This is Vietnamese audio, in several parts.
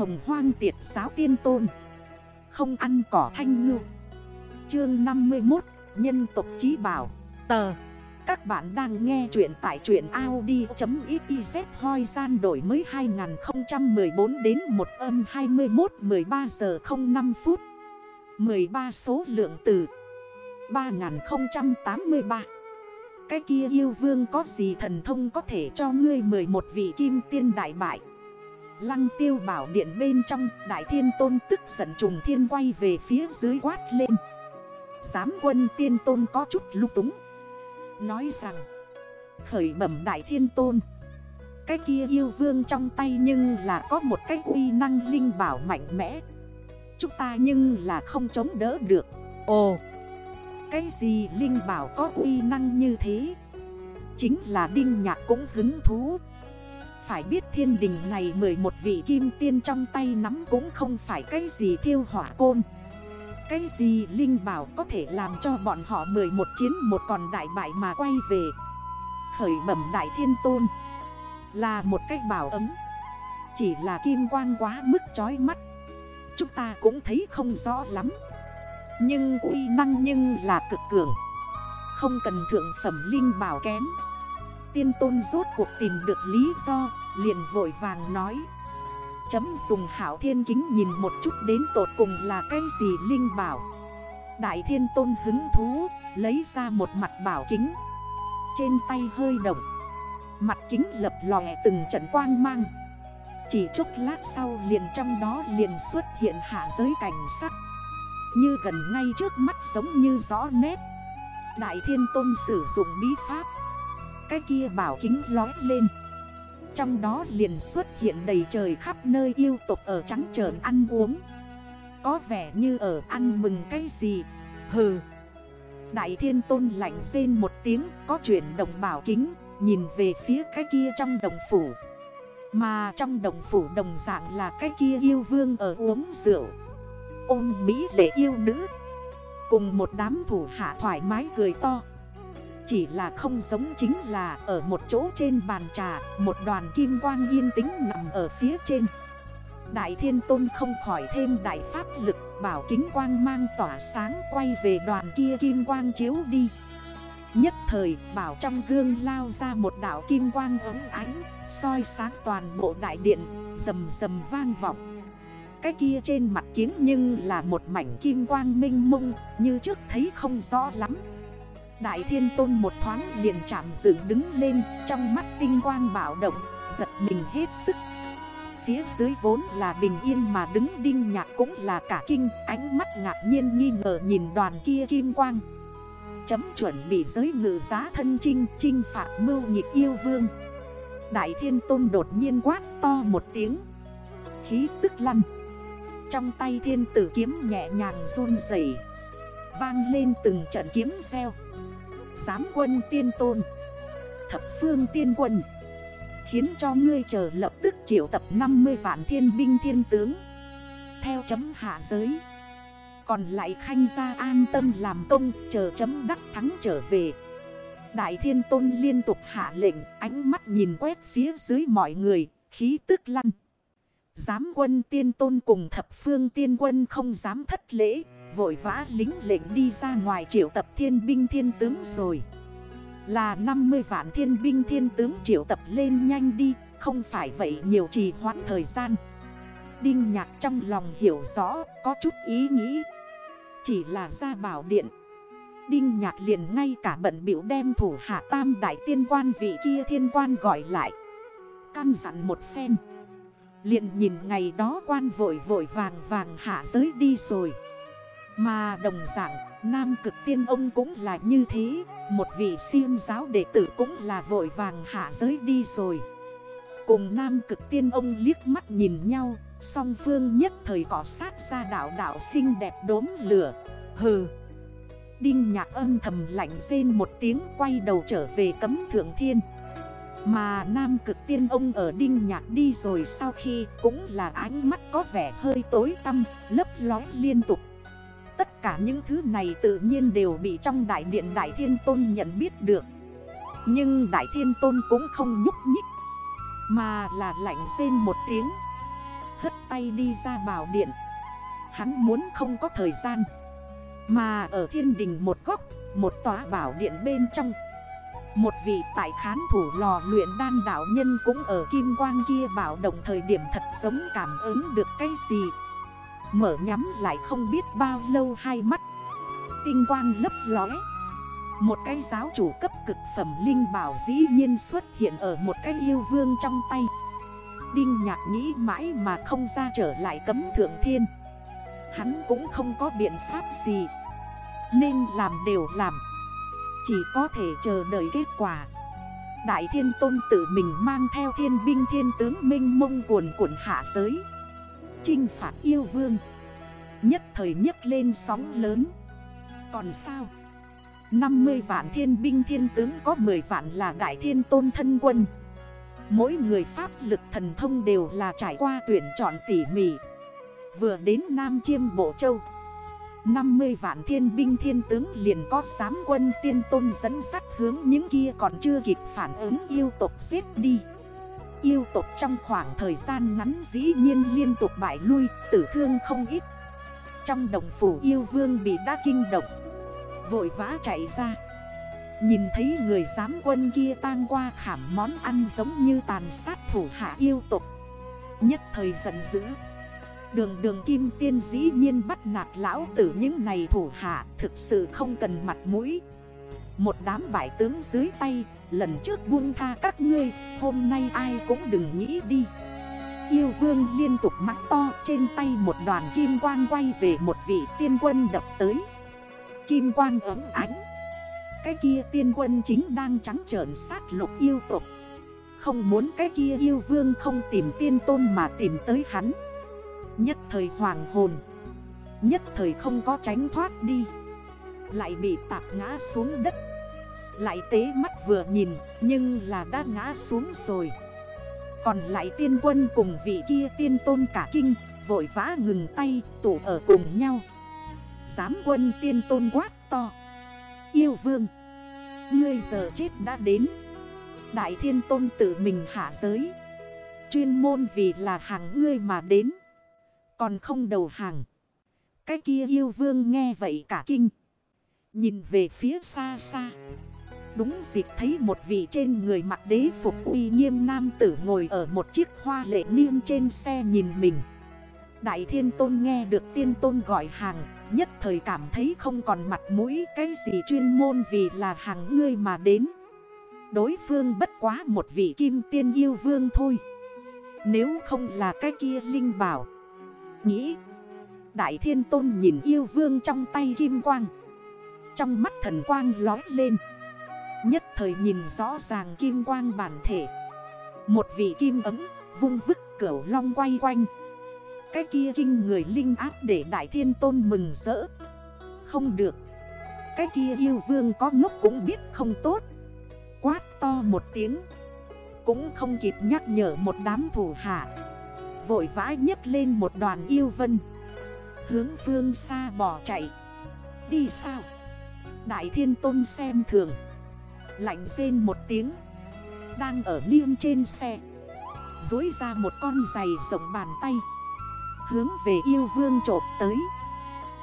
hồng hoang tiệt giáo tiên tôn. Không ăn cỏ thanh ngư. Chương 51 Nhân tộc trí bảo. Tờ. Các bạn đang nghe chuyện tại truyện Audi.xyz hoi gian đổi mới 2014 đến 1 âm 21 13 giờ 05 phút. 13 số lượng từ 3083 Cái kia yêu vương có gì thần thông có thể cho ngươi 11 vị kim tiên đại bại? Lăng tiêu bảo điện bên trong, Đại thiên tôn tức giận trùng thiên quay về phía dưới quát lên. Giám quân tiên tôn có chút lúc túng. Nói rằng, Khởi bẩm đại thiên tôn. Cái kia yêu vương trong tay nhưng là có một cái uy năng linh bảo mạnh mẽ. Chúng ta nhưng là không chống đỡ được. Ồ, Cái gì linh bảo có uy năng như thế? Chính là đinh nhạc cũng hứng thú phải biết thiên đình này 11 vị kim tiên trong tay nắm cũng không phải cái gì thiêu hỏa côn. Cái gì Linh bảo có thể làm cho bọn họ 11 chiến một còn đại bại mà quay về? Khởi bẩm đại thiên tôn. Là một cách bảo ấm. Chỉ là kim quang quá mức chói mắt. Chúng ta cũng thấy không rõ lắm. Nhưng uy năng nhưng là cực cường. Không cần thượng phẩm linh bảo kém. Tiên tôn rốt cuộc tìm được lý do, liền vội vàng nói. Chấm dùng hảo thiên kính nhìn một chút đến tột cùng là cái gì linh bảo. Đại thiên tôn hứng thú, Lấy ra một mặt bảo kính. Trên tay hơi động. Mặt kính lập lòe từng trận quang mang. Chỉ chút lát sau liền trong đó liền xuất hiện hạ giới cảnh sắc. Như gần ngay trước mắt giống như rõ nét. Đại thiên tôn sử dụng bí pháp. Cái kia bảo kính lói lên. Trong đó liền xuất hiện đầy trời khắp nơi yêu tục ở trắng trởn ăn uống. Có vẻ như ở ăn mừng cái gì. Hừ. Đại thiên tôn lạnh rên một tiếng, Có chuyển đồng bảo kính, Nhìn về phía cái kia trong đồng phủ. Mà trong đồng phủ đồng dạng là cái kia yêu vương ở uống rượu. Ôm Mỹ lệ yêu nữ. Cùng một đám thủ hạ thoải mái cười to chỉ là không giống chính là ở một chỗ trên bàn trà, Một đoàn kim quang yên tĩnh nằm ở phía trên. Đại thiên tôn không khỏi thêm đại pháp lực, Bảo kính quang mang tỏa sáng quay về đoàn kia kim quang chiếu đi. Nhất thời, bảo trong gương lao ra một đảo kim quang ấm ánh, soi sáng toàn bộ đại điện, Rầm rầm vang vọng. Cái kia trên mặt kiến nhưng là một mảnh kim quang minh mông, Như trước thấy không rõ lắm. Đại thiên tôn một thoáng liền chạm dựng đứng lên Trong mắt tinh quang bảo động Giật mình hết sức. Phía dưới vốn là bình yên mà đứng đinh nhạc cũng là cả kinh Ánh mắt ngạc nhiên nghi ngờ nhìn đoàn kia kim quang. Chấm chuẩn bị giới ngự giá thân trinh Trinh phạt mưu nhịp yêu vương. Đại thiên tôn đột nhiên quát to một tiếng. Khí tức lăn. Trong tay thiên tử kiếm nhẹ nhàng run rẩy, Vang lên từng trận kiếm xeo Giám quân tiên tôn. Thập phương tiên quân. Khiến cho ngươi chờ lập tức triệu tập 50 vạn thiên binh thiên tướng. Theo chấm hạ giới. Còn lại khanh ra an tâm làm công, Chờ chấm đắc thắng trở về. Đại thiên tôn liên tục hạ lệnh, Ánh mắt nhìn quét phía dưới mọi người, Khí tức lăn. Giám quân tiên tôn cùng thập phương tiên quân không dám thất lễ. Vội vã lính lệnh đi ra ngoài triệu tập thiên binh thiên tướng rồi. Là 50 vạn thiên binh thiên tướng triệu tập lên nhanh đi, Không phải vậy nhiều trì hoãn thời gian. Đinh nhạc trong lòng hiểu rõ, có chút ý nghĩ. Chỉ là ra bảo điện. Đinh nhạc liền ngay cả bận biểu đem thủ hạ tam đại tiên quan vị kia thiên quan gọi lại. Căn dặn một phen. Liền nhìn ngày đó quan vội vội vàng vàng hạ giới đi rồi mà đồng dạng, Nam cực tiên ông cũng là như thế. Một vị siêng giáo đệ tử cũng là vội vàng hạ giới đi rồi. Cùng Nam cực tiên ông liếc mắt nhìn nhau Song phương nhất thời cỏ sát ra đảo đảo xinh đẹp đốm lửa. Hừ! Đinh nhạc âm thầm lạnh rên một tiếng quay đầu trở về cấm thượng thiên. Mà nam cực tiên ông ở đinh nhạc đi rồi sau khi cũng là ánh mắt có vẻ hơi tối tăm lấp lói liên tục. Tất cả những thứ này tự nhiên đều bị trong đại điện Đại Thiên Tôn nhận biết được. Nhưng Đại Thiên Tôn cũng không nhúc nhích, Mà là lạnh rên một tiếng, Hất tay đi ra bảo điện. Hắn muốn không có thời gian, Mà ở thiên đình một góc, Một tòa bảo điện bên trong. Một vị tại khán thủ lò luyện đan đạo nhân cũng ở kim quang kia bảo động thời điểm thật giống cảm ứng được cái gì. Mở nhắm lại không biết bao lâu hai mắt. Tinh quang lấp lóe. Một cái giáo chủ cấp cực phẩm linh bảo dĩ nhiên xuất hiện ở một cái yêu vương trong tay. Đinh nhạc nghĩ mãi mà không ra trở lại cấm thượng thiên. Hắn cũng không có biện pháp gì. Nên làm đều làm. Chỉ có thể chờ đợi kết quả. Đại thiên tôn tự mình mang theo thiên binh thiên tướng minh mông cuồn cuộn hạ giới. Chinh phạt yêu vương. Nhất thời nhất lên sóng lớn. Còn sao? 50 vạn thiên binh thiên tướng có 10 vạn là đại thiên tôn thân quân. Mỗi người pháp lực thần thông đều là trải qua tuyển chọn tỉ mỉ. Vừa đến Nam Chiêm Bộ Châu 50 vạn thiên binh thiên tướng liền có sám quân tiên tôn dẫn sắt hướng những kia còn chưa kịp phản ứng yêu tộc giết đi. Yêu tộc trong khoảng thời gian ngắn dĩ nhiên liên tục bại lui, tử thương không ít. Trong đồng phủ yêu vương bị đa kinh động Vội vã chạy ra. Nhìn thấy người giám quân kia tang qua khảm món ăn giống như tàn sát thủ hạ yêu tục Nhất thời giận dữ. Đường đường kim tiên dĩ nhiên bắt nạt lão tử những này thủ hạ Thực sự không cần mặt mũi. Một đám bại tướng dưới tay Lần trước buông tha các ngươi, Hôm nay ai cũng đừng nghĩ đi. Yêu vương liên tục mắt to, Trên tay một đoàn kim quang quay về một vị tiên quân đập tới. Kim quang ấm ánh. Cái kia tiên quân chính đang trắng trởn sát lục yêu tục. Không muốn cái kia yêu vương không tìm tiên tôn mà tìm tới hắn. Nhất thời hoàng hồn. Nhất thời không có tránh thoát đi. Lại bị tạp ngã xuống đất. Lại tế mắt vừa nhìn, Nhưng là đã ngã xuống rồi. Còn lại tiên quân cùng vị kia tiên tôn cả kinh, Vội vã ngừng tay, tụ ở cùng nhau. Giám quân tiên tôn quát to. Yêu vương, Ngươi giờ chết đã đến. Đại thiên tôn tự mình hạ giới. Chuyên môn vì là hàng ngươi mà đến. Còn không đầu hàng. Cái kia yêu vương nghe vậy cả kinh. Nhìn về phía xa xa. Đúng dịp thấy một vị trên người mặc đế phục uy nghiêm nam tử ngồi ở một chiếc hoa lệ niêm trên xe nhìn mình. Đại thiên tôn nghe được tiên tôn gọi hàng, Nhất thời cảm thấy không còn mặt mũi, Cái gì chuyên môn vì là hàng ngươi mà đến. Đối phương bất quá một vị kim tiên yêu vương thôi. Nếu không là cái kia linh bảo, Nghĩ, Đại thiên tôn nhìn yêu vương trong tay kim quang. Trong mắt thần quang lói lên. Nhất thời nhìn rõ ràng kim quang bản thể. Một vị kim ấm, vung vức cửu long quay quanh. Cái kia kinh người linh áp để đại thiên tôn mừng rỡ. Không được. Cái kia yêu vương có ngốc cũng biết không tốt. Quát to một tiếng. Cũng không kịp nhắc nhở một đám thủ hạ. Vội vã nhấc lên một đoàn yêu vân. Hướng phương xa bỏ chạy. Đi sao? Đại thiên tôn xem thường. Lạnh rên một tiếng. Đang ở niêm trên xe. Dối ra một con giày rộng bàn tay. Hướng về yêu vương trộp tới.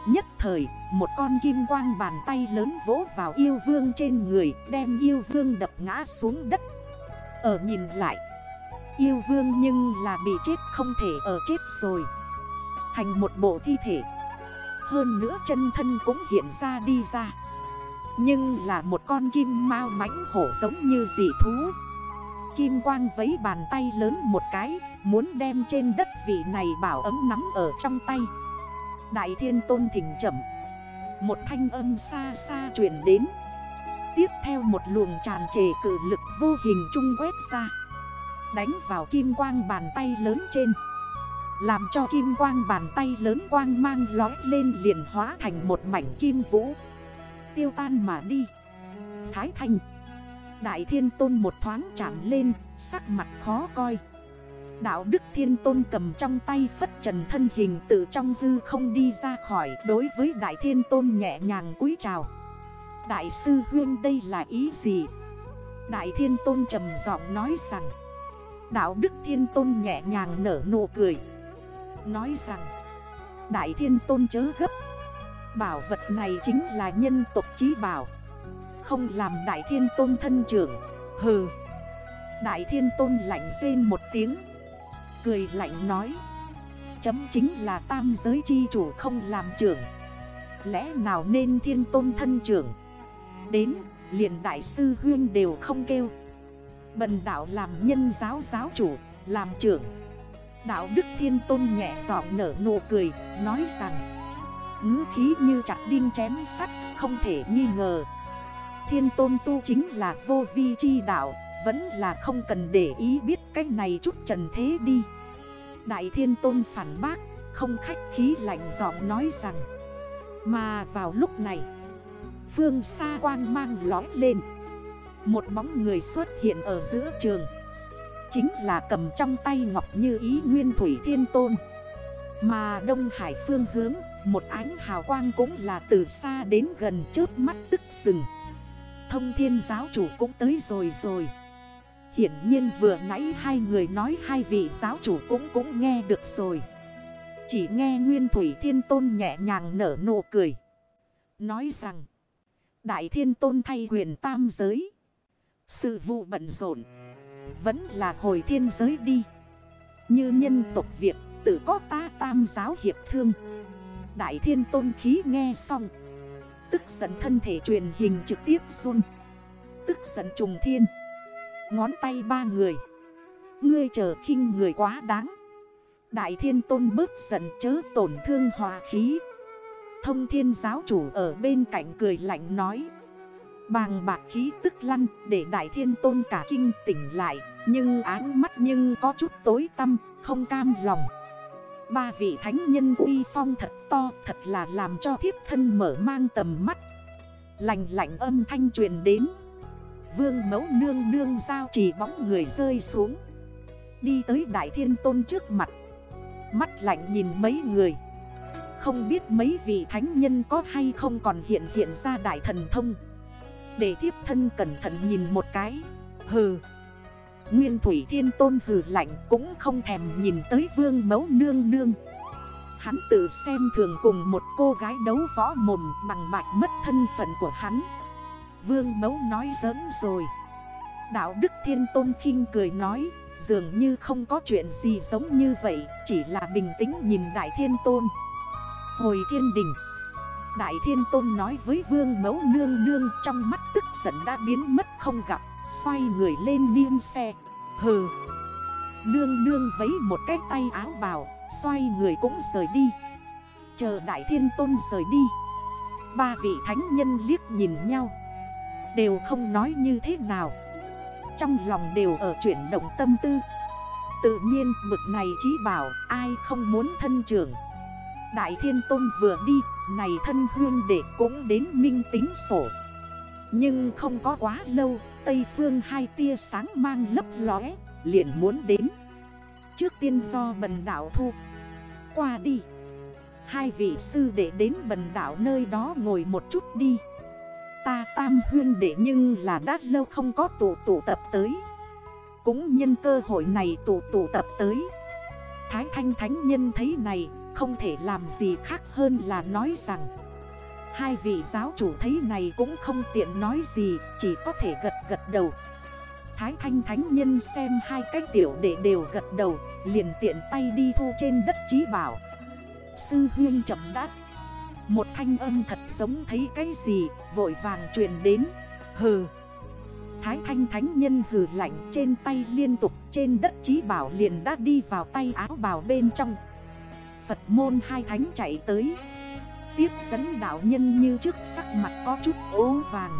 Nhất thời, một con kim quang bàn tay lớn vỗ vào yêu vương trên người, Đem yêu vương đập ngã xuống đất. Ở nhìn lại, Yêu vương nhưng là bị chết không thể ở chết rồi. Thành một bộ thi thể. Hơn nữa chân thân cũng hiện ra đi ra. Nhưng là một con kim mau mãnh hổ giống như dị thú. Kim quang vấy bàn tay lớn một cái, Muốn đem trên đất vị này bảo ấm nắm ở trong tay. Đại thiên tôn thỉnh chậm. Một thanh âm xa xa chuyển đến. Tiếp theo một luồng tràn trề cử lực vô hình trung quét ra. Đánh vào kim quang bàn tay lớn trên. Làm cho kim quang bàn tay lớn quang mang lói lên liền hóa thành một mảnh kim vũ. Tiêu tan mà đi. Thái thanh. Đại thiên tôn một thoáng chạm lên, Sắc mặt khó coi. Đạo đức thiên tôn cầm trong tay phất trần thân hình từ trong hư không đi ra khỏi, Đối với đại thiên tôn nhẹ nhàng cúi chào. Đại sư huyên, đây là ý gì? Đại thiên tôn trầm giọng nói rằng. Đạo đức thiên tôn nhẹ nhàng nở nụ cười. Nói rằng, Đại thiên tôn chớ gấp. Bảo vật này chính là nhân tộc trí bảo. Không làm đại thiên tôn thân trưởng. Hừ. Đại thiên tôn lạnh rên một tiếng. Cười lạnh nói. Chấm chính là tam giới chi chủ không làm trưởng. Lẽ nào nên thiên tôn thân trưởng? Đến, liền đại sư huyên đều không kêu. Bần đạo làm nhân giáo giáo chủ, Làm trưởng. Đạo đức thiên tôn nhẹ giọng nở nụ cười, Nói rằng ngữ khí như chặt đinh chém sắt, Không thể nghi ngờ. Thiên tôn tu chính là vô vi chi đạo, Vẫn là không cần để ý biết cách này chút trần thế đi. Đại thiên tôn phản bác, Không khách khí lạnh giọng nói rằng, Mà vào lúc này, Phương xa quang mang lói lên. Một bóng người xuất hiện ở giữa trường, Chính là cầm trong tay ngọc như ý nguyên thủy thiên tôn. Mà Đông Hải phương hướng một ánh hào quang cũng là từ xa đến gần trước mắt tức rừng Thông thiên giáo chủ cũng tới rồi rồi. Hiển nhiên vừa nãy hai người nói hai vị giáo chủ cũng cũng nghe được rồi. Chỉ nghe Nguyên Thủy Thiên Tôn nhẹ nhàng nở nụ cười. Nói rằng, Đại Thiên Tôn thay quyền tam giới. Sự vụ bận rộn Vẫn là hồi thiên giới đi. Như nhân tộc Việt, tự có ta tam giáo hiệp thương. Đại Thiên Tôn khí nghe xong. Tức giận thân thể truyền hình trực tiếp run. Tức giận trùng thiên. Ngón tay ba người. Ngươi chờ khinh người quá đáng. Đại thiên tôn bớt giận chớ tổn thương hòa khí. Thông thiên giáo chủ ở bên cạnh cười lạnh nói. Bàng bạc khí tức lăn để đại thiên tôn cả kinh tỉnh lại. Nhưng áng mắt nhưng có chút tối tâm không cam lòng. Ba vị thánh nhân uy phong thật to Thật là làm cho thiếp thân mở mang tầm mắt. Lành lạnh âm thanh truyền đến. Vương mẫu nương nương giao chỉ bóng người rơi xuống. Đi tới đại thiên tôn trước mặt. Mắt lạnh nhìn mấy người. Không biết mấy vị thánh nhân có hay không còn hiện hiện ra đại thần thông. Để thiếp thân cẩn thận nhìn một cái. Hừ Nguyên thủy thiên tôn hừ lạnh cũng không thèm nhìn tới vương mẫu nương nương. Hắn tự xem thường cùng một cô gái đấu võ mồm bằng bạch mất thân phận của hắn. Vương mẫu nói giỡn rồi. Đạo đức thiên tôn khinh cười nói, Dường như không có chuyện gì giống như vậy, Chỉ là bình tĩnh nhìn đại thiên tôn. Hồi thiên đình, Đại thiên tôn nói với vương mẫu nương nương Trong mắt tức giận đã biến mất không gặp. Xoay người lên niêm xe. Hừ. Nương nương vấy một cái tay áo bào, Xoay người cũng rời đi. Chờ đại thiên tôn rời đi. Ba vị thánh nhân liếc nhìn nhau. Đều không nói như thế nào. Trong lòng đều ở chuyển động tâm tư. Tự nhiên mực này chí bảo, ai không muốn thân trưởng? Đại Thiên Tôn vừa đi, Này thân hương đệ cũng đến minh tính sổ. Nhưng không có quá lâu Tây phương hai tia sáng mang lấp lóe, Liền muốn đến. Trước tiên do bần đảo thu Qua đi. Hai vị sư đệ đến bần đảo nơi đó ngồi một chút đi. Ta tam huyên đệ nhưng là đã lâu không có tụ tụ tập tới. Cũng nhân cơ hội này tụ tụ tập tới. Thái thanh thánh nhân thấy này, không thể làm gì khác hơn là nói rằng Hai vị giáo chủ thấy này cũng không tiện nói gì, Chỉ có thể gật gật đầu. Thái thanh thánh nhân xem hai cái tiểu đệ đều gật đầu, Liền tiện tay đi thu trên đất trí bảo. Sư huyên chậm đắt một thanh âm thật giống thấy cái gì, Vội vàng truyền đến. Hừ. Thái thanh thánh nhân hừ lạnh trên tay liên tục Trên đất trí bảo liền đã đi vào tay áo bào bên trong. Phật môn hai thánh chạy tới. Tiếp dẫn đạo nhân như trước sắc mặt có chút ố vàng.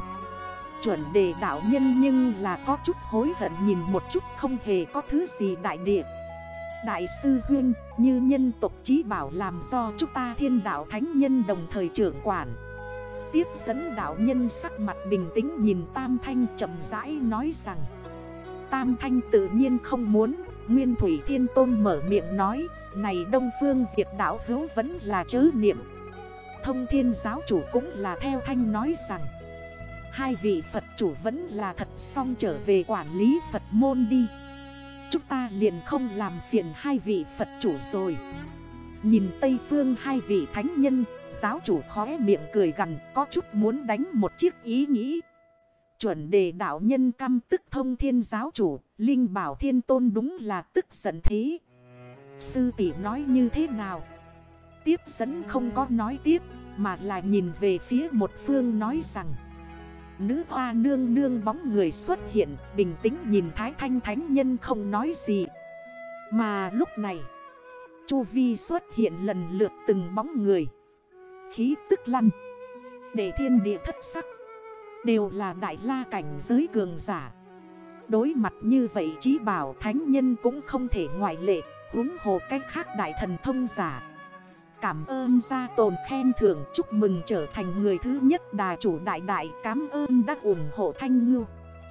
Chuẩn đề đạo nhân nhưng là có chút hối hận nhìn một chút không hề có thứ gì đại địa. Đại sư Huyên, như nhân tộc trí bảo làm do chúng ta thiên đạo thánh nhân đồng thời trưởng quản. Tiếp dẫn đạo nhân sắc mặt bình tĩnh nhìn Tam Thanh chậm rãi nói rằng, Tam Thanh tự nhiên không muốn. Nguyên Thủy Thiên Tôn mở miệng nói, Này Đông Phương Việt đạo hữu vẫn là chớ niệm. Thông Thiên Giáo Chủ cũng là theo Thanh nói rằng, Hai vị Phật chủ vẫn là thật xong trở về quản lý Phật môn đi. Chúng ta liền không làm phiền hai vị Phật chủ rồi. Nhìn Tây Phương hai vị thánh nhân, Giáo chủ khóe miệng cười gần Có chút muốn đánh một chiếc ý nghĩ. Chuẩn đề đạo nhân căm tức thông thiên giáo chủ, Linh bảo thiên tôn đúng là tức giận thế Sư tỷ nói như thế nào? Tiếp dẫn không có nói tiếp, Mà là nhìn về phía một phương nói rằng, Nữ hoa nương nương bóng người xuất hiện, Bình tĩnh nhìn Thái Thanh Thánh Nhân không nói gì. Mà lúc này, Chu Vi xuất hiện lần lượt từng bóng người, Khí tức lăn, Để thiên địa thất sắc, Đều là đại la cảnh giới cường giả. Đối mặt như vậy, chí bảo thánh nhân cũng không thể ngoại lệ, huống hồ cách khác đại thần thông giả. Cảm ơn gia tồn khen thưởng. Chúc mừng trở thành người thứ nhất đà chủ đại đại. Cảm ơn đã ủng hộ thanh ngưu.